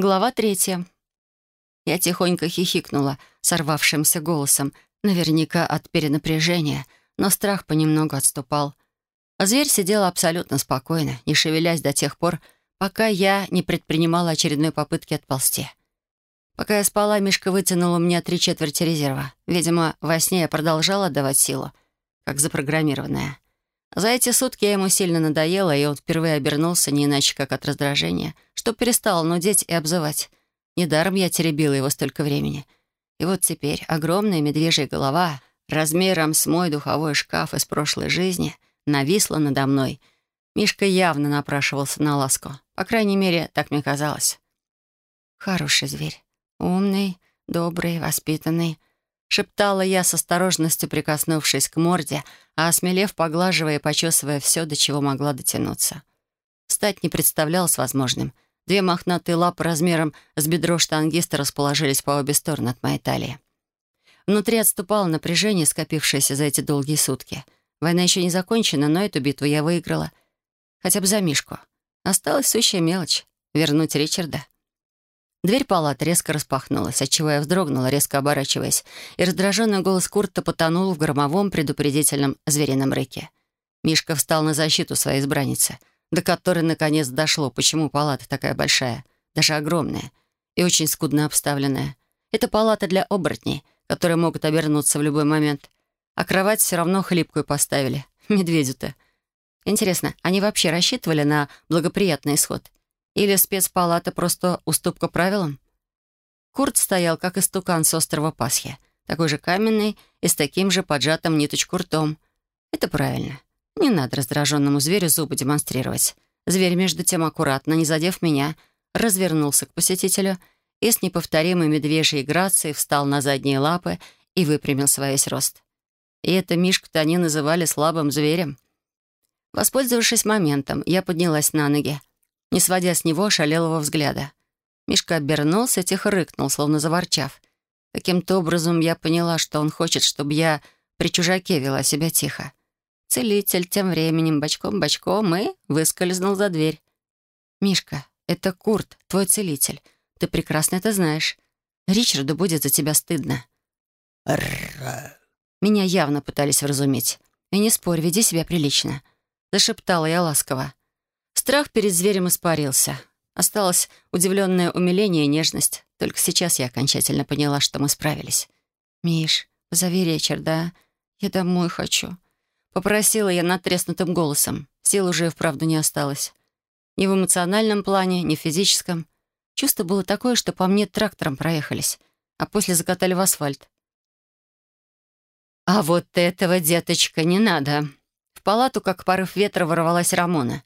Глава третья. Я тихонько хихикнула сорвавшимся голосом, наверняка от перенапряжения, но страх понемногу отступал. А зверь сидел абсолютно спокойно, не шевелясь до тех пор, пока я не предпринимала очередной попытки отползти. Пока я спала, Мишка вытянул у меня три четверти резерва. Видимо, во сне я продолжала давать силу, как запрограммированная. За эти сутки я ему сильно надоела, и он впервые обернулся не иначе, как от раздражения, что перестал нудеть и обзывать. Недаром я теребила его столько времени. И вот теперь огромная медвежья голова, размером с мой духовой шкаф из прошлой жизни, нависла надо мной. Мишка явно напрашивался на ласку. По крайней мере, так мне казалось. Хороший зверь. Умный, добрый, воспитанный — шептала я с осторожностью, прикоснувшись к морде, а осмелев, поглаживая и почесывая все, до чего могла дотянуться. Встать не представлялось возможным. Две мохнатые лапы размером с бедро штангиста расположились по обе стороны от моей талии. Внутри отступало напряжение, скопившееся за эти долгие сутки. Война еще не закончена, но эту битву я выиграла. Хотя бы за Мишку. Осталась сущая мелочь — вернуть Ричарда. Дверь палаты резко распахнулась, отчего я вздрогнула, резко оборачиваясь, и раздраженный голос Курта потонул в громовом предупредительном зверином рыке. Мишка встал на защиту своей избранницы, до которой наконец дошло, почему палата такая большая, даже огромная и очень скудно обставленная. Это палата для оборотней, которые могут обернуться в любой момент. А кровать все равно хлипкую поставили. Медведю-то. Интересно, они вообще рассчитывали на благоприятный исход? Или спецпалата просто уступка правилам? Курт стоял, как истукан с острова Пасхи, такой же каменный и с таким же поджатым ниточку ртом. Это правильно. Не надо раздраженному зверю зубы демонстрировать. Зверь, между тем, аккуратно, не задев меня, развернулся к посетителю и с неповторимой медвежьей грацией встал на задние лапы и выпрямил свой весь рост. И это Мишку-то они называли слабым зверем. Воспользовавшись моментом, я поднялась на ноги, не сводя с него шалелого взгляда. Мишка обернулся, тихо рыкнул, словно заворчав. Каким-то образом я поняла, что он хочет, чтобы я при чужаке вела себя тихо. Целитель тем временем бочком-бочком и выскользнул за дверь. «Мишка, это Курт, твой целитель. Ты прекрасно это знаешь. Ричарду будет за тебя стыдно». Меня явно пытались вразумить. «И не спорь, веди себя прилично», — зашептала я ласково. Страх перед зверем испарился. Осталось удивленное умиление и нежность. Только сейчас я окончательно поняла, что мы справились. «Миш, позови Ричарда. Я домой хочу». Попросила я надтреснутым голосом. Сил уже и вправду не осталось. Ни в эмоциональном плане, ни в физическом. Чувство было такое, что по мне трактором проехались, а после закатали в асфальт. «А вот этого, деточка, не надо!» В палату, как порыв ветра, ворвалась Рамона.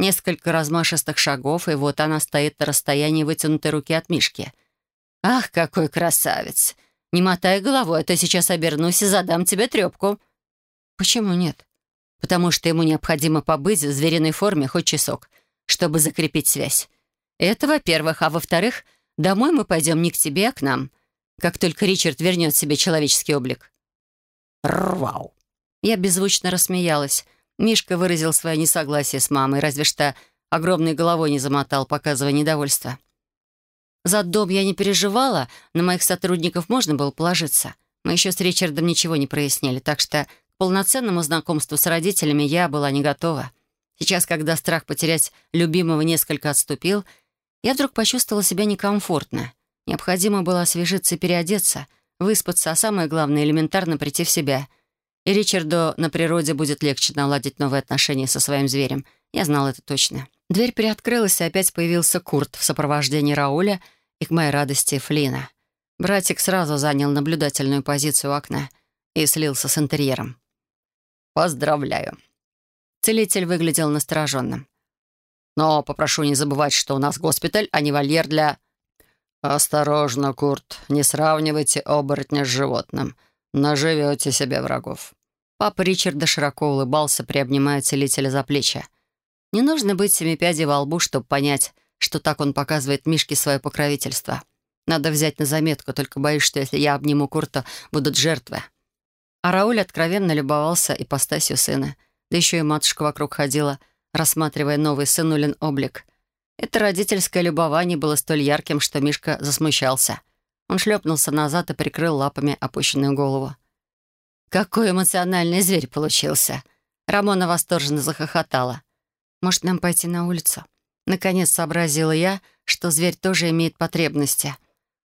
Несколько размашистых шагов, и вот она стоит на расстоянии вытянутой руки от Мишки. «Ах, какой красавец! Не мотай головой, а то сейчас обернусь и задам тебе трепку». «Почему нет?» «Потому что ему необходимо побыть в звериной форме хоть часок, чтобы закрепить связь. Это, во-первых. А во-вторых, домой мы пойдем не к тебе, а к нам, как только Ричард вернет себе человеческий облик». «Рвау!» Я беззвучно рассмеялась, Мишка выразил свое несогласие с мамой, разве что огромной головой не замотал, показывая недовольство. За дом я не переживала, на моих сотрудников можно было положиться. Мы еще с Ричардом ничего не прояснили, так что к полноценному знакомству с родителями я была не готова. Сейчас, когда страх потерять любимого несколько отступил, я вдруг почувствовала себя некомфортно. Необходимо было освежиться и переодеться, выспаться, а самое главное — элементарно прийти в себя — Ричарду на природе будет легче наладить новые отношения со своим зверем. Я знал это точно. Дверь приоткрылась, и опять появился Курт в сопровождении Рауля и, к моей радости, Флина. Братик сразу занял наблюдательную позицию у окна и слился с интерьером. «Поздравляю». Целитель выглядел настороженным. «Но попрошу не забывать, что у нас госпиталь, а не вольер для...» «Осторожно, Курт, не сравнивайте оборотня с животным. «Наживете себе врагов». Папа Ричарда широко улыбался, приобнимая целителя за плечи. Не нужно быть семипядей во лбу, чтобы понять, что так он показывает Мишке свое покровительство. Надо взять на заметку, только боюсь, что если я обниму Курта, будут жертвы. А Рауль откровенно любовался ипостасью сына. Да еще и матушка вокруг ходила, рассматривая новый сынулин облик. Это родительское любование было столь ярким, что Мишка засмущался. Он шлепнулся назад и прикрыл лапами опущенную голову. «Какой эмоциональный зверь получился!» Рамона восторженно захохотала. «Может, нам пойти на улицу?» Наконец сообразила я, что зверь тоже имеет потребности.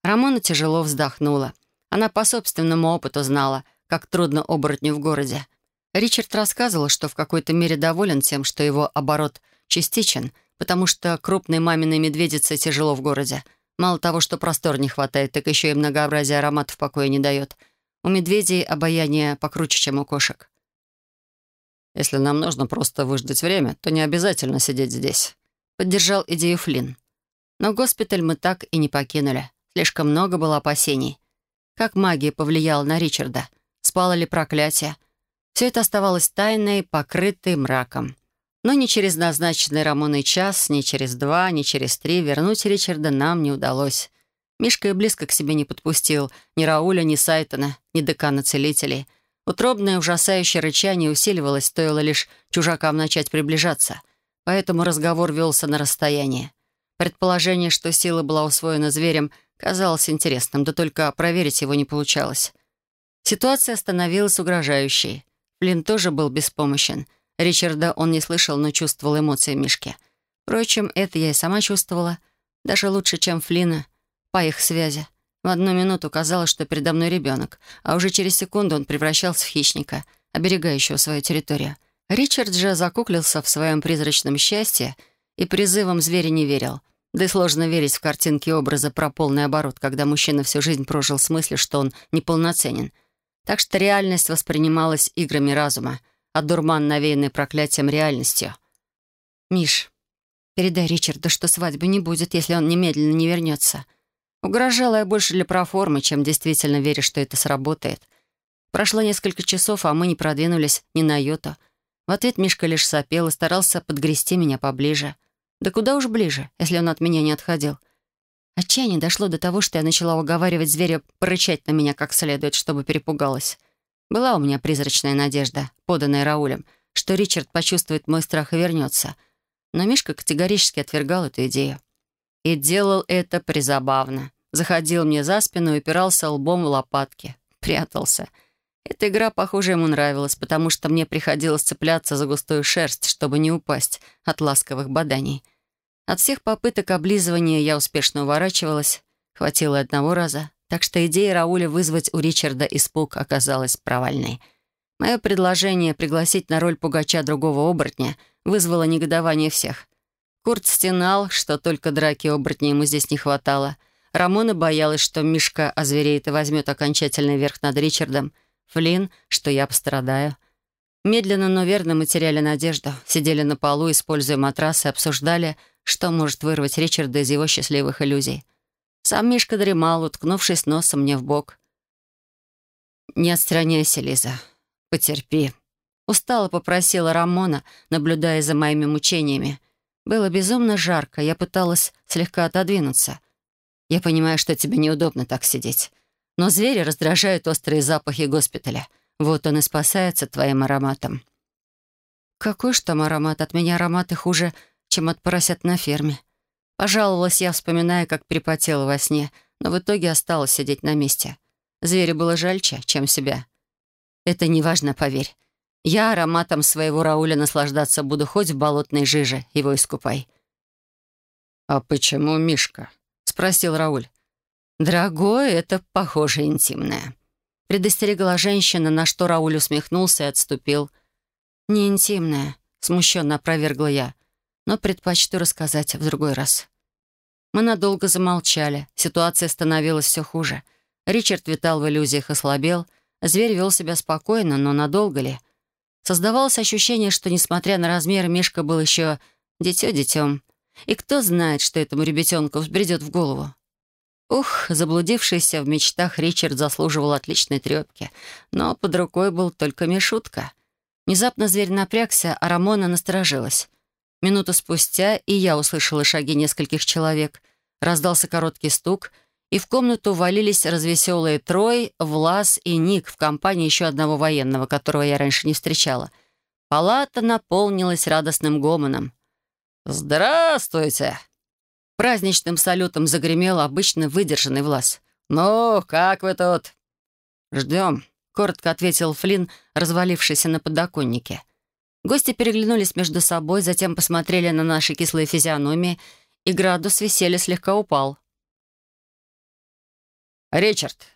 Рамона тяжело вздохнула. Она по собственному опыту знала, как трудно оборотню в городе. Ричард рассказывал, что в какой-то мере доволен тем, что его оборот частичен, потому что крупной маминой медведице тяжело в городе. Мало того, что простор не хватает, так еще и многообразие ароматов покоя не дает. У медведей обаяние покруче, чем у кошек. «Если нам нужно просто выждать время, то не обязательно сидеть здесь», — поддержал идею Флинн. Но госпиталь мы так и не покинули. Слишком много было опасений. Как магия повлияла на Ричарда? Спало ли проклятие? Все это оставалось тайной, покрытой мраком. Но ни через назначенный Рамоной час, ни через два, ни через три вернуть Ричарда нам не удалось. Мишка и близко к себе не подпустил ни Рауля, ни Сайтона, ни декана целителей. Утробное ужасающее рычание усиливалось, стоило лишь чужакам начать приближаться. Поэтому разговор велся на расстоянии. Предположение, что сила была усвоена зверем, казалось интересным, да только проверить его не получалось. Ситуация становилась угрожающей. Флинн тоже был беспомощен — Ричарда он не слышал, но чувствовал эмоции Мишки. Впрочем, это я и сама чувствовала. Даже лучше, чем Флина, по их связи. В одну минуту казалось, что передо мной ребенок, а уже через секунду он превращался в хищника, оберегающего свою территорию. Ричард же закуклился в своем призрачном счастье и призывам зверя не верил. Да и сложно верить в картинки образа про полный оборот, когда мужчина всю жизнь прожил с мыслью, что он неполноценен. Так что реальность воспринималась играми разума — а дурман, навеянный проклятием реальностью. «Миш, передай Ричарду, что свадьбы не будет, если он немедленно не вернется». Угрожала я больше для проформы, чем действительно веря, что это сработает. Прошло несколько часов, а мы не продвинулись ни на йоту. В ответ Мишка лишь сопел и старался подгрести меня поближе. Да куда уж ближе, если он от меня не отходил. Отчаяние дошло до того, что я начала уговаривать зверя порычать на меня как следует, чтобы перепугалась. Была у меня призрачная надежда, поданная Раулем, что Ричард почувствует мой страх и вернется. Но Мишка категорически отвергал эту идею. И делал это призабавно. Заходил мне за спину и упирался лбом в лопатки. Прятался. Эта игра, похоже, ему нравилась, потому что мне приходилось цепляться за густую шерсть, чтобы не упасть от ласковых боданий. От всех попыток облизывания я успешно уворачивалась. Хватило одного раза, так что идея Рауля вызвать у Ричарда испуг оказалась провальной. Мое предложение пригласить на роль пугача другого оборотня вызвало негодование всех. Курт стенал, что только драки оборотня ему здесь не хватало. Рамона боялась, что Мишка озвереет и возьмет окончательный верх над Ричардом. Флинн, что я пострадаю. Медленно, но верно мы теряли надежду. Сидели на полу, используя матрасы, обсуждали, что может вырвать Ричарда из его счастливых иллюзий. Сам Мишка дремал, уткнувшись носом мне в бок. «Не отстраняйся, Лиза. Потерпи». Устало попросила Рамона, наблюдая за моими мучениями. Было безумно жарко, я пыталась слегка отодвинуться. Я понимаю, что тебе неудобно так сидеть. Но звери раздражают острые запахи госпиталя. Вот он и спасается твоим ароматом. Какой ж там аромат? От меня ароматы хуже, чем от поросят на ферме. Пожаловалась я, вспоминая, как перепотела во сне, но в итоге осталась сидеть на месте. Зверю было жальче, чем себя. Это неважно, поверь. Я ароматом своего Рауля наслаждаться буду хоть в болотной жиже, его искупай. «А почему Мишка?» — спросил Рауль. «Дорогое, это, похоже, интимное». Предостерегла женщина, на что Рауль усмехнулся и отступил. «Не интимное», — смущенно опровергла я, «но предпочту рассказать в другой раз». Мы надолго замолчали. Ситуация становилась все хуже. Ричард витал в иллюзиях и слабел. Зверь вел себя спокойно, но надолго ли? Создавалось ощущение, что, несмотря на размер, Мишка был еще дитё детем. И кто знает, что этому ребятенку взбредет в голову? Ух, заблудившийся в мечтах Ричард заслуживал отличной трёпки. Но под рукой был только Мишутка. Внезапно зверь напрягся, а Рамона насторожилась. Минуту спустя и я услышала шаги нескольких человек. Раздался короткий стук, и в комнату валились развеселые Трой, Влас и Ник в компании еще одного военного, которого я раньше не встречала. Палата наполнилась радостным гомоном. «Здравствуйте!» Праздничным салютом загремел обычно выдержанный Влас. «Ну, как вы тут?» «Ждем», — коротко ответил Флинн, развалившийся на подоконнике. Гости переглянулись между собой, затем посмотрели на наши кислые физиономии, и градус веселья слегка упал. «Ричард,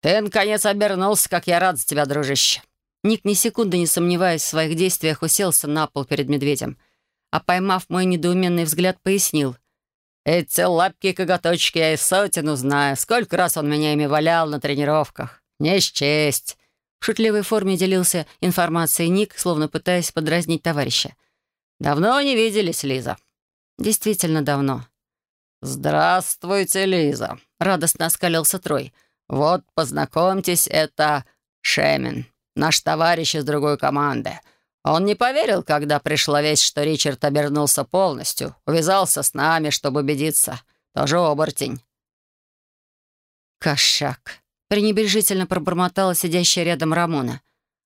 ты, наконец, обернулся, как я рад за тебя, дружище!» Ник, ни секунды не сомневаясь в своих действиях, уселся на пол перед медведем, а, поймав мой недоуменный взгляд, пояснил. «Эти лапки и коготочки я и сотен знаю. Сколько раз он меня ими валял на тренировках. Не счесть!» В шутливой форме делился информацией Ник, словно пытаясь подразнить товарища. «Давно не виделись, Лиза?» «Действительно давно». «Здравствуйте, Лиза!» — радостно оскалился Трой. «Вот, познакомьтесь, это Шемин, наш товарищ из другой команды. Он не поверил, когда пришла весть, что Ричард обернулся полностью, увязался с нами, чтобы убедиться. Тоже оборотень». «Кошак!» — пренебрежительно пробормотала сидящая рядом Рамона.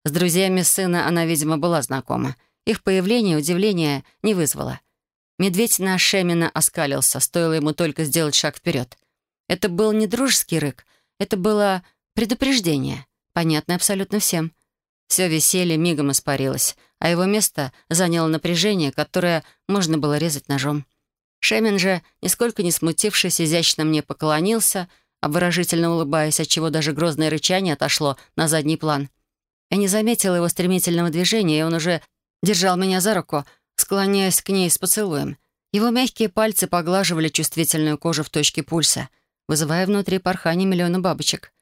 С друзьями сына она, видимо, была знакома. Их появление удивления не вызвало. Медведь на Шемина оскалился, стоило ему только сделать шаг вперед. Это был не дружеский рык, это было предупреждение, понятное абсолютно всем. Все веселье мигом испарилось, а его место заняло напряжение, которое можно было резать ножом. Шемин же, нисколько не смутившись, изящно мне поклонился, обворожительно улыбаясь, отчего даже грозное рычание отошло на задний план. Я не заметила его стремительного движения, и он уже держал меня за руку, склоняясь к ней с поцелуем. Его мягкие пальцы поглаживали чувствительную кожу в точке пульса — вызывая внутри порхание миллиона бабочек.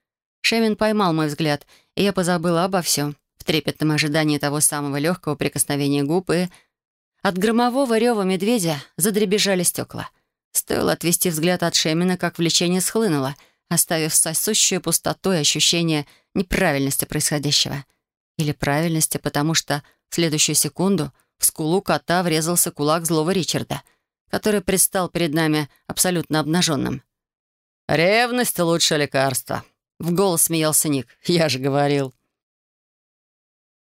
Шемин поймал мой взгляд, и я позабыла обо всем, в трепетном ожидании того самого легкого прикосновения губ, и... От громового рева медведя задребежали стекла. Стоило отвести взгляд от Шемина, как влечение схлынуло, оставив сосущую пустоту и ощущение неправильности происходящего. Или правильности, потому что в следующую секунду в скулу кота врезался кулак злого Ричарда, который предстал перед нами абсолютно обнаженным. «Ревность — лучшее лекарство», — в голос смеялся Ник. «Я же говорил».